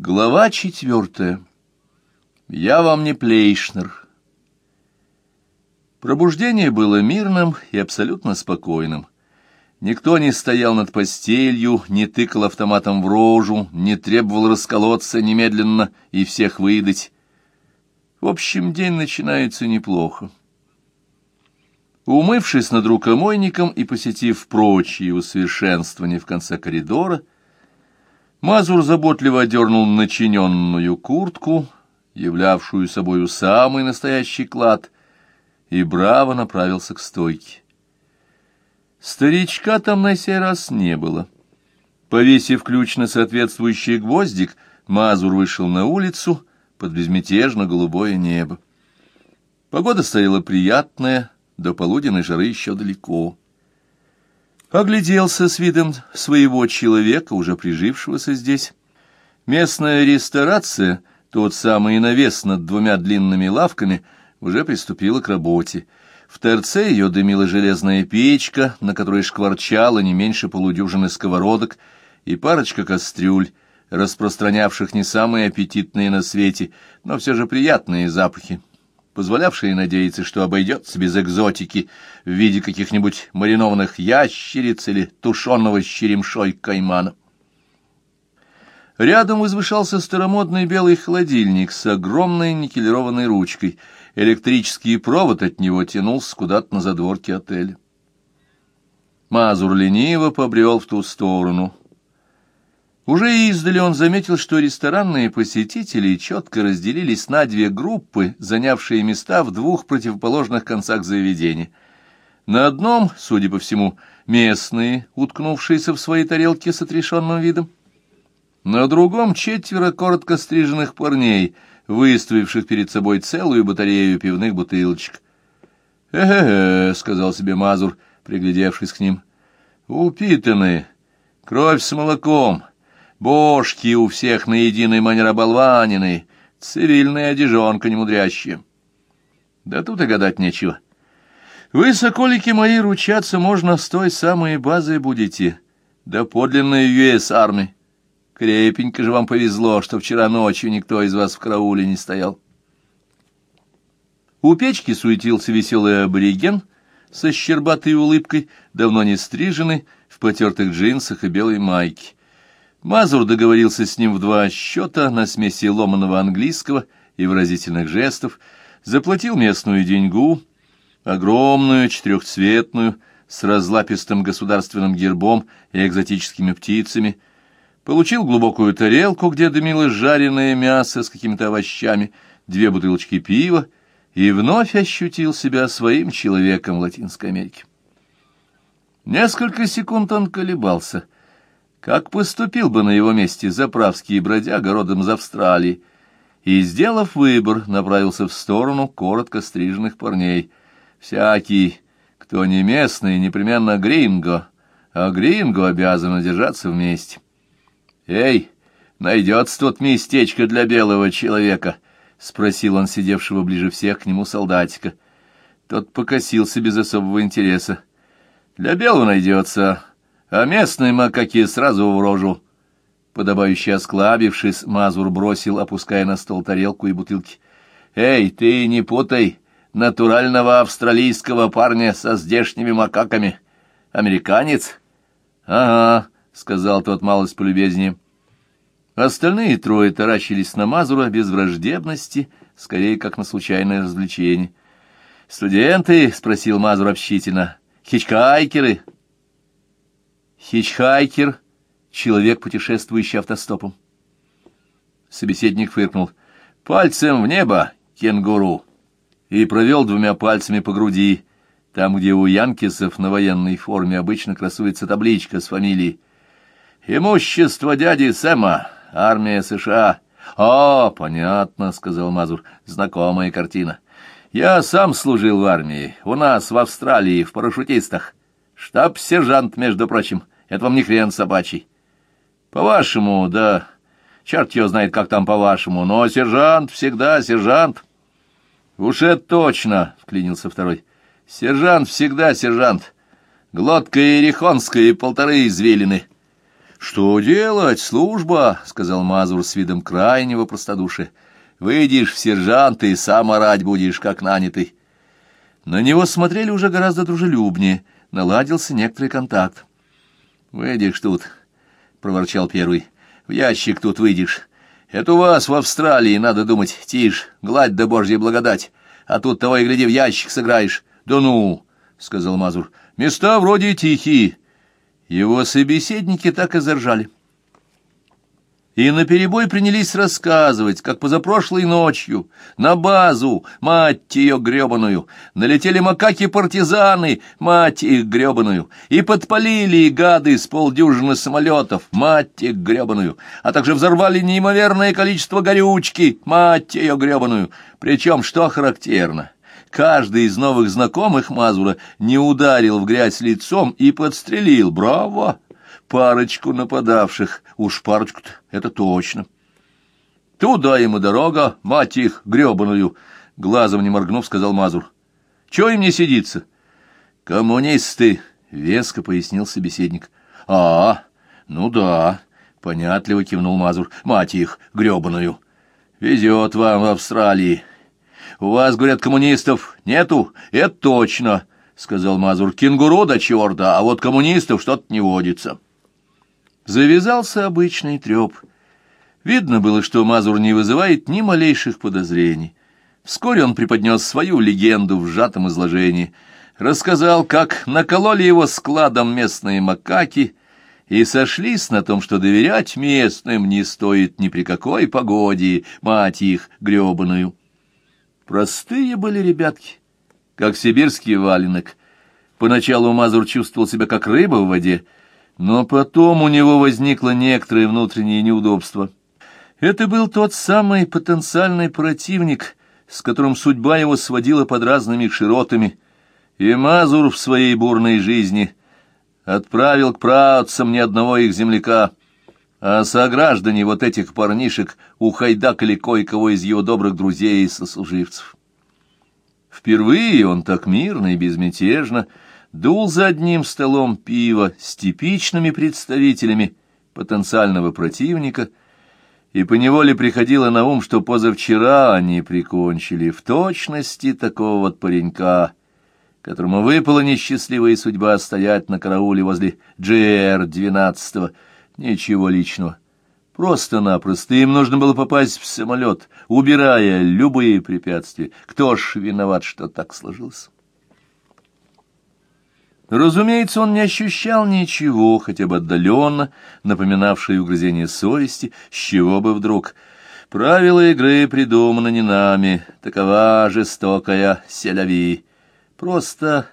Глава четвертая. Я вам не Плейшнер. Пробуждение было мирным и абсолютно спокойным. Никто не стоял над постелью, не тыкал автоматом в рожу, не требовал расколоться немедленно и всех выдать. В общем, день начинается неплохо. Умывшись над рукомойником и посетив прочие усовершенствования в конце коридора, Мазур заботливо одернул начиненную куртку, являвшую собою самый настоящий клад, и браво направился к стойке. Старичка там на сей раз не было. Повесив ключ на соответствующий гвоздик, Мазур вышел на улицу под безмятежно голубое небо. Погода стояла приятная, до полуденной жары еще далеко. Огляделся с видом своего человека, уже прижившегося здесь. Местная ресторация, тот самый навес над двумя длинными лавками, уже приступила к работе. В торце ее дымила железная печка, на которой шкварчало не меньше полудюжины сковородок и парочка кастрюль, распространявших не самые аппетитные на свете, но все же приятные запахи позволявшие надеяться, что обойдется без экзотики в виде каких-нибудь маринованных ящериц или тушеного черемшой каймана. Рядом возвышался старомодный белый холодильник с огромной никелированной ручкой. Электрический провод от него тянулся куда-то на задворке отеля. Мазур лениво побрел в ту сторону, уже издали он заметил, что ресторанные посетители четко разделились на две группы, занявшие места в двух противоположных концах заведения. На одном, судя по всему, местные, уткнувшиеся в свои тарелки с отрешенным видом. На другом четверо коротко стриженных парней, выставивших перед собой целую батарею пивных бутылочек. «Э-э-э», — сказал себе Мазур, приглядевшись к ним, — «упитанные, кровь с молоком». Бошки у всех на единой манер оболваненные, цивильная одежонка немудрящая. Да тут и гадать нечего. Вы, соколики мои, ручаться можно с той самой базы будете, да подлинной US армии. Крепенько же вам повезло, что вчера ночью никто из вас в карауле не стоял. У печки суетился веселый абориген со щербатой улыбкой, давно не стриженный, в потертых джинсах и белой майке. Мазур договорился с ним в два счета на смеси ломаного английского и выразительных жестов, заплатил местную деньгу, огромную, четырехцветную, с разлапистым государственным гербом и экзотическими птицами, получил глубокую тарелку, где дымилось жареное мясо с какими-то овощами, две бутылочки пива и вновь ощутил себя своим человеком в Латинской Америке. Несколько секунд он колебался — как поступил бы на его месте заправский бродяга родом из Австралии, и, сделав выбор, направился в сторону коротко стриженных парней. Всякий, кто не местный, непременно гринго, а гринго обязан держаться вместе. «Эй, найдется тут местечко для белого человека?» — спросил он сидевшего ближе всех к нему солдатика. Тот покосился без особого интереса. «Для белого найдется, а местные макаки сразу в рожу. Подобающе осклабившись, Мазур бросил, опуская на стол тарелку и бутылки. «Эй, ты не путай натурального австралийского парня со здешними макаками. Американец?» «Ага», — сказал тот малость полюбезнее. Остальные трое таращились на Мазура без враждебности, скорее как на случайное развлечение. «Студенты?» — спросил Мазур общительно. «Хичкайкеры?» Хичхайкер — человек, путешествующий автостопом. Собеседник фыркнул. «Пальцем в небо, кенгуру!» И провел двумя пальцами по груди, там, где у янкисов на военной форме обычно красуется табличка с фамилией. «Имущество дяди Сэма, армия США». «О, понятно», — сказал Мазур, — «знакомая картина». «Я сам служил в армии, у нас в Австралии, в парашютистах. Штаб-сержант, между прочим. Это вам не хрен собачий. По-вашему, да, черт его знает, как там по-вашему, но сержант всегда сержант. Уж это точно, — вклинился второй. Сержант всегда сержант. Глотка ерехонская и полторы извилины. «Что делать? Служба!» — сказал Мазур с видом крайнего простодушия. «Выйдешь в сержанты и сам орать будешь, как нанятый». На него смотрели уже гораздо дружелюбнее, наладился некоторый контакт. «Выйдешь тут», — проворчал первый, — «в ящик тут выйдешь. Это у вас в Австралии, надо думать, тише, гладь да божья благодать, а тут того и гляди в ящик сыграешь». «Да ну», — сказал Мазур, — «места вроде тихие». Его собеседники так и заржали. И наперебой принялись рассказывать, как позапрошлой ночью на базу, мать ее гребаную, налетели макаки-партизаны, мать их гребаную, и подпалили гады с полдюжины самолетов, мать их гребаную, а также взорвали неимоверное количество горючки, мать ее гребаную. Причем, что характерно, каждый из новых знакомых Мазура не ударил в грязь лицом и подстрелил. Браво! Парочку нападавших, уж парочку-то, это точно. Туда ему дорога, мать их, гребаную, глазом не моргнув, сказал Мазур. Чего им не сидится? Коммунисты, веско пояснил собеседник. А, ну да, понятливо кивнул Мазур. Мать их, гребаную. Везет вам в Австралии. У вас, говорят, коммунистов нету? Это точно, — сказал Мазур. Кенгуру да черта, а вот коммунистов что-то не водится. Завязался обычный треп. Видно было, что Мазур не вызывает ни малейших подозрений. Вскоре он преподнес свою легенду в сжатом изложении, рассказал, как накололи его складом местные макаки и сошлись на том, что доверять местным не стоит ни при какой погоде, мать их гребаную. Простые были ребятки, как сибирский валенок. Поначалу Мазур чувствовал себя как рыба в воде, но потом у него возникло некоторое внутреннее неудобство. Это был тот самый потенциальный противник, с которым судьба его сводила под разными широтами, и Мазур в своей бурной жизни отправил к праотцам ни одного их земляка, а сограждане вот этих парнишек ухайдакали кое-кого из его добрых друзей и сослуживцев. Впервые он так мирно и безмятежно дул за одним столом пива с типичными представителями потенциального противника, и поневоле приходило на ум, что позавчера они прикончили в точности такого вот паренька, которому выпала несчастливая судьба стоять на карауле возле GR-12. Ничего личного. Просто-напросто им нужно было попасть в самолет, убирая любые препятствия. Кто ж виноват, что так сложилось? Разумеется, он не ощущал ничего, хотя бы отдаленно, напоминавшее угрызение совести, с чего бы вдруг. Правила игры придуманы не нами, такова жестокая селяви. Просто...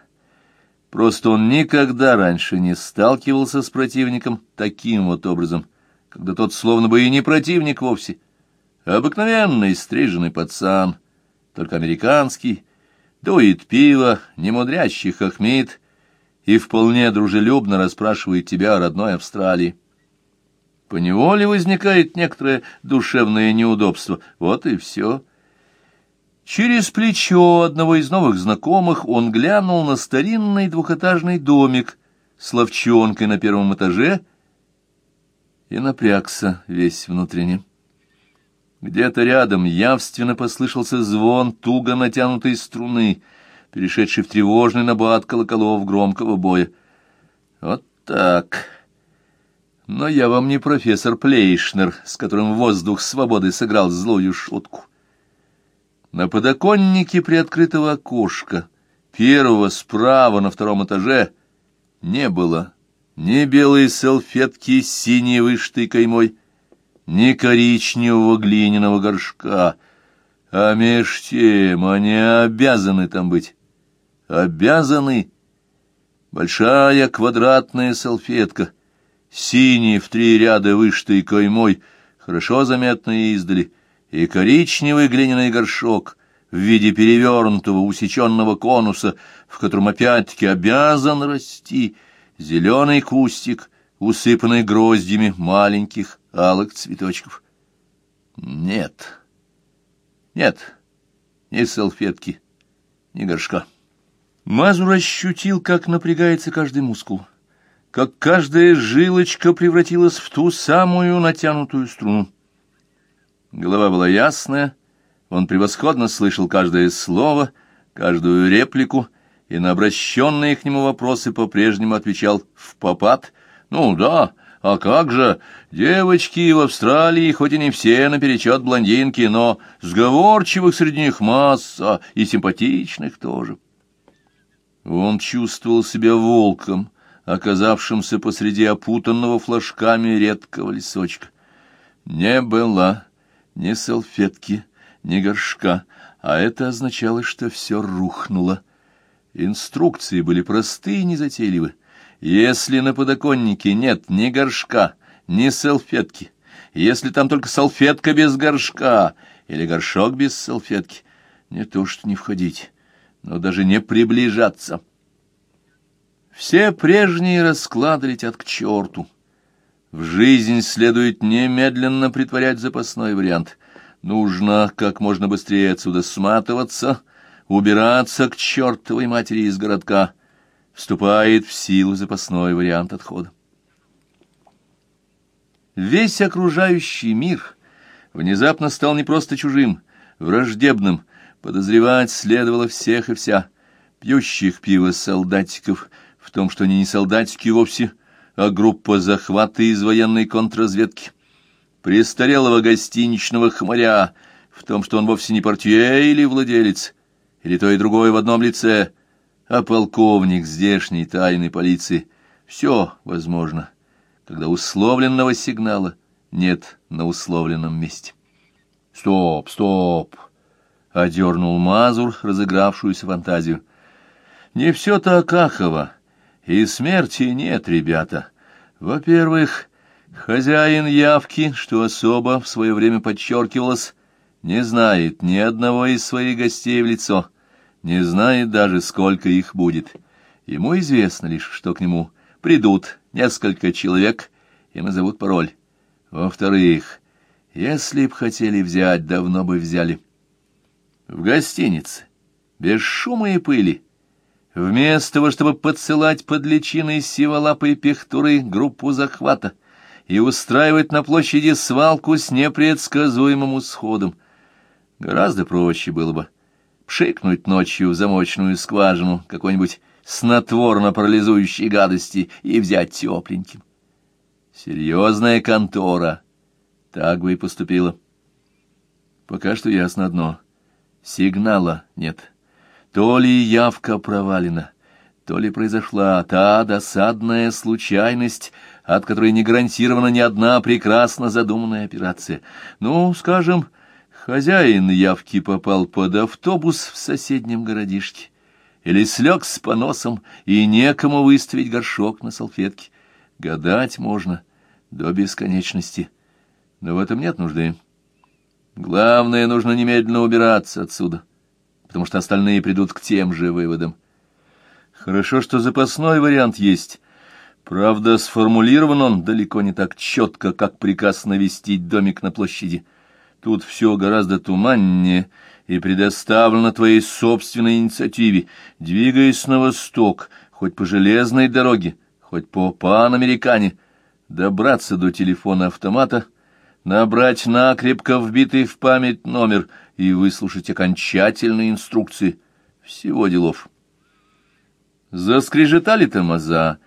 Просто он никогда раньше не сталкивался с противником таким вот образом, когда тот словно бы и не противник вовсе. Обыкновенный стриженный пацан, только американский, дует пиво, немудрящий хохмит — и вполне дружелюбно расспрашивает тебя о родной Австралии. Поневоле возникает некоторое душевное неудобство. Вот и все. Через плечо одного из новых знакомых он глянул на старинный двухэтажный домик с ловчонкой на первом этаже и напрягся весь внутренне. Где-то рядом явственно послышался звон туго натянутой струны — перешедший в тревожный набат колоколов громкого боя. Вот так. Но я вам не профессор Плейшнер, с которым воздух свободы сыграл злую шутку. На подоконнике приоткрытого окошка, первого справа на втором этаже, не было ни белой салфетки с синей вышитой каймой, ни коричневого глиняного горшка, а меж тем они обязаны там быть обязаны. Большая квадратная салфетка, синий в три ряда вышитой каймой, хорошо заметная издали, и коричневый глиняный горшок в виде перевернутого усеченного конуса, в котором опять-таки обязан расти зеленый кустик, усыпанный гроздями маленьких алых цветочков. Нет, нет, ни салфетки, ни горшка. Мазур ощутил, как напрягается каждый мускул, как каждая жилочка превратилась в ту самую натянутую струну. Голова была ясная, он превосходно слышал каждое слово, каждую реплику, и на обращенные к нему вопросы по-прежнему отвечал в попад. «Ну да, а как же, девочки в Австралии, хоть и не все наперечет блондинки, но сговорчивых среди них масса, и симпатичных тоже». Он чувствовал себя волком, оказавшимся посреди опутанного флажками редкого лесочка. Не было ни салфетки, ни горшка, а это означало, что все рухнуло. Инструкции были простые и незатейливы. Если на подоконнике нет ни горшка, ни салфетки, если там только салфетка без горшка или горшок без салфетки, не то что не входить, но даже не приближаться. Все прежние расклады летят к черту. В жизнь следует немедленно притворять запасной вариант. Нужно как можно быстрее отсюда сматываться, убираться к чертовой матери из городка. Вступает в силу запасной вариант отхода. Весь окружающий мир внезапно стал не просто чужим, враждебным, Подозревать следовало всех и вся, пьющих пиво солдатиков, в том, что они не солдатики вовсе, а группа захвата из военной контрразведки, престарелого гостиничного хмыря, в том, что он вовсе не портье или владелец, или то и другое в одном лице, а полковник здешней тайной полиции. Все возможно, когда условленного сигнала нет на условленном месте. Стоп, стоп! Одернул Мазур разыгравшуюся фантазию. Не все так Акахово, и смерти нет, ребята. Во-первых, хозяин явки, что особо в свое время подчеркивалось, не знает ни одного из своих гостей в лицо, не знает даже, сколько их будет. Ему известно лишь, что к нему придут несколько человек и назовут пароль. Во-вторых, если б хотели взять, давно бы взяли в гостинице, без шума и пыли. Вместо того, чтобы подсылать под личиной сиволапой пехтуры группу захвата и устраивать на площади свалку с непредсказуемым исходом, гораздо проще было бы пшикнуть ночью в замочную скважину какой-нибудь снотворно-парализующей гадости и взять тепленьким. Серьезная контора так бы и поступила. Пока что ясно одно — Сигнала нет. То ли явка провалена, то ли произошла та досадная случайность, от которой не гарантирована ни одна прекрасно задуманная операция. Ну, скажем, хозяин явки попал под автобус в соседнем городишке, или слег с поносом, и некому выставить горшок на салфетке. Гадать можно до бесконечности, но в этом нет нужды. Главное, нужно немедленно убираться отсюда, потому что остальные придут к тем же выводам. Хорошо, что запасной вариант есть. Правда, сформулирован он далеко не так четко, как приказ навестить домик на площади. Тут все гораздо туманнее и предоставлено твоей собственной инициативе, двигаясь на восток, хоть по железной дороге, хоть по панамерикане, добраться до телефона автомата — набрать накрепко вбитый в память номер и выслушать окончательные инструкции. Всего делов. Заскрежетали тормоза.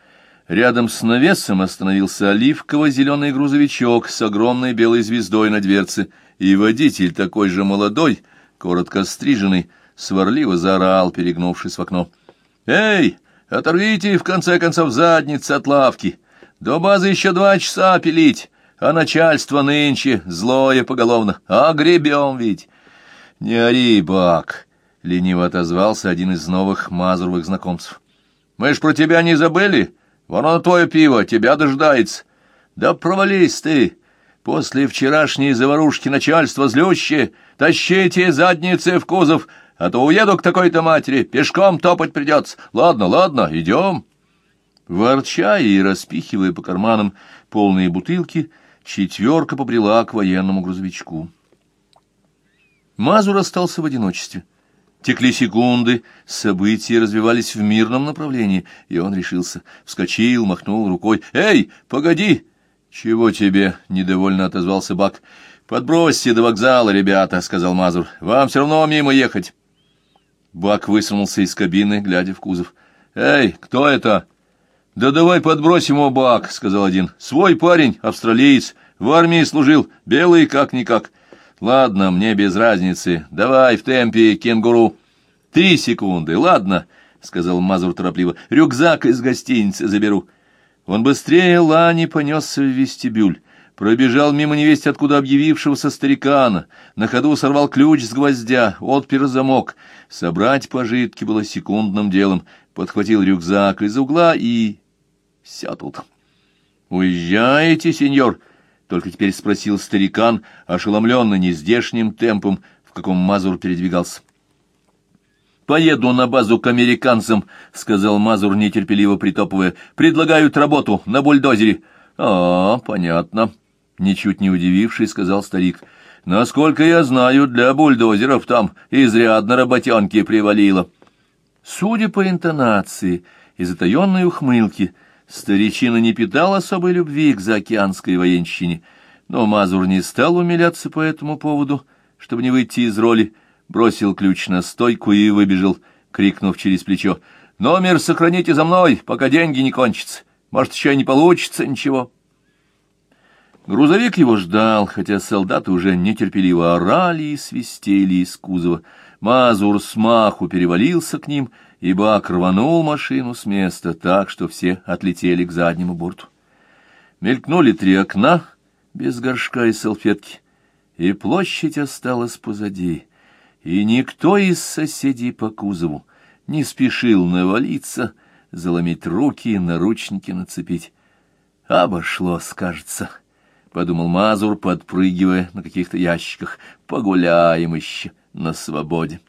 Рядом с навесом остановился оливково-зеленый грузовичок с огромной белой звездой на дверце, и водитель такой же молодой, коротко стриженный, сварливо заорал, перегнувшись в окно. «Эй, оторвите, в конце концов, задницы от лавки! До базы еще два часа пилить!» А начальство нынче злое поголовно, а гребем ведь. — Не ори, бак, — лениво отозвался один из новых мазуровых знакомцев. — Мы ж про тебя не забыли, вон оно твое пиво, тебя дожидается. Да провались ты, после вчерашней заварушки начальство злющее, тащите задницы в кузов, а то уеду к такой-то матери, пешком топать придется. Ладно, ладно, идем. Ворча и распихивая по карманам полные бутылки, — четверка побрела к военному грузовичку. Мазур остался в одиночестве. Текли секунды, события развивались в мирном направлении, и он решился. Вскочил, махнул рукой. «Эй, погоди!» «Чего тебе?» — недовольно отозвался Бак. «Подбросьте до вокзала, ребята», — сказал Мазур. «Вам все равно мимо ехать». Бак высунулся из кабины, глядя в кузов. «Эй, кто это?» «Да давай подбросим его, Бак», — сказал один. «Свой парень, австралиец, в армии служил, белый как-никак». «Ладно, мне без разницы. Давай в темпе, кенгуру». «Три секунды, ладно», — сказал Мазур торопливо. «Рюкзак из гостиницы заберу». Он быстрее Лани понесся в вестибюль пробежал мимо невесть откуда объявившегося старикана, на ходу сорвал ключ с гвоздя, отпер замок. Собрать пожитки было секундным делом, подхватил рюкзак из угла и... Все тут. «Уезжаете, сеньор?» — только теперь спросил старикан, ошеломленный нездешним темпом, в каком Мазур передвигался. «Поеду на базу к американцам», — сказал Мазур, нетерпеливо притопывая. «Предлагают работу на бульдозере». «А, понятно», Ничуть не удивившись, сказал старик. «Насколько я знаю, для бульдозеров там изрядно работенки привалило». Судя по интонации и затаенной ухмылке, старичина не питал особой любви к заокеанской военщине, но Мазур не стал умиляться по этому поводу, чтобы не выйти из роли, бросил ключ на стойку и выбежал, крикнув через плечо. «Номер сохраните за мной, пока деньги не кончатся. Может, еще и не получится ничего». Грузовик его ждал, хотя солдаты уже нетерпеливо орали и свистели из кузова. Мазур смаху перевалился к ним, и Бак рванул машину с места так, что все отлетели к заднему борту. Мелькнули три окна без горшка и салфетки, и площадь осталась позади, и никто из соседей по кузову не спешил навалиться, заломить руки и наручники нацепить. Обошлось, кажется. — подумал Мазур, подпрыгивая на каких-то ящиках. «Погуляем еще на свободе».